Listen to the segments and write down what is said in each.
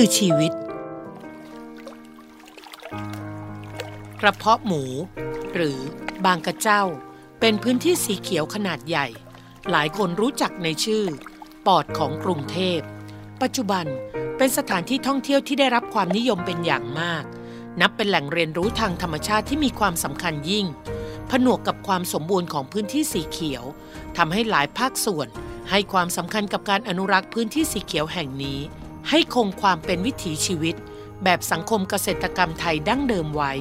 คือชีวิต กระเพาะหมู หรือบางกระเจ้า เป็นพื้นที่สีเขียวขนาดใหญ่ หลายคนรู้จักในชื่อ ปอดของกรุงเทพ ปัจจุบันเป็นสถานที่ท่องเที่ยวที่ได้รับความนิยมเป็นอย่างมาก นับเป็นแหล่งเรียนรู้ทางธรรมชาติที่มีความสำคัญยิ่ง ผนวกกับความสมบูรณ์ของพื้นที่สีเขียวทำให้หลายภาคส่วนให้ความสำคัญกับการอนุรักษ์พื้นที่สีเขียวแห่งนี้ ให้คงความเป็นวิถีชีวิต แบบสังคมเกษตรกรรมไทยดั้งเดิมไว้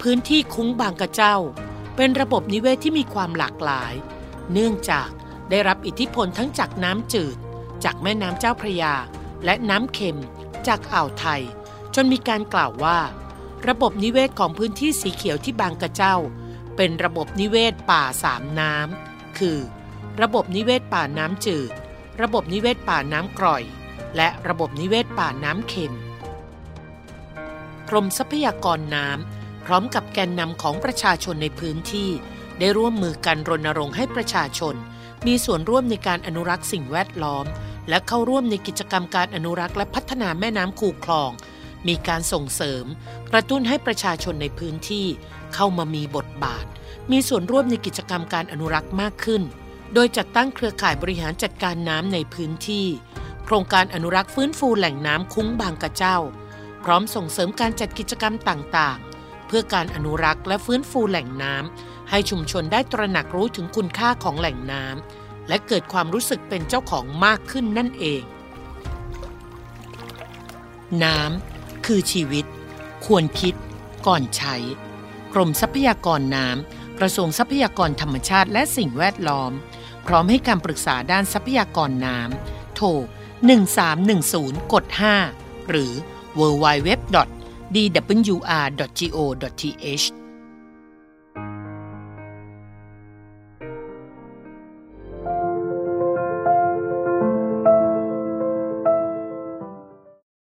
พื้นที่คุ้งบางกระเจ้า เป็นระบบนิเวศที่มีความหลากหลาย เนื่องจากได้รับอิทธิพลทั้งจากน้ำจืด จากแม่น้ำเจ้าพระยา และน้ำเค็ม จากอ่าวไทย จนมีการกล่าวว่า ระบบนิเวศของพื้นที่สีเขียวที่บางกระเจ้า เป็นระบบนิเวศป่าสามน้ำคือ ระบบนิเวศป่าน้ำจืด ระบบนิเวศป่าน้ำกร่อย และระบบนิเวศป่าน้ำเค็ม กรมทรัพยากรน้ำพร้อมกับแกนนำของประชาชนในพื้นที่ ได้ร่วมมือกันรณรงค์ให้ประชาชน มีส่วนร่วมในการอนุรักษ์สิ่งแวดล้อม และเข้าร่วมในกิจกรรมการอนุรักษ์และพัฒนาแม่น้ำคูคลอง มีการส่งเสริม กระตุ้นให้ประชาชนในพื้นที่ เข้ามามีบทบาท มีส่วนร่วมในกิจกรรมการอนุรักษ์มากขึ้น โดยจัดตั้งเครือข่ายบริหารจัดการน้ำในพื้นที่ โครงการอนุรักษ์ฟื้นฟูแหล่งน้ำคุ้งบางกระเจ้า พร้อมส่งเสริมการจัดกิจกรรมต่างๆ เพื่อการอนุรักษ์และฟื้นฟูแหล่งน้ำให้ชุมชนได้ตระหนักรู้ถึงคุณค่าของแหล่งน้ำและเกิดความรู้สึกเป็นเจ้าของมากขึ้นนั่นเอง น้ำคือชีวิต ควรคิดก่อนใช้ กรมทรัพยากรน้ำ กระทรวงทรัพยากรธรรมชาติและสิ่งแวดล้อม พร้อมให้การปรึกษาด้านทรัพยากรน้ำโทร 1310กด5หรือ www.dwr.go.th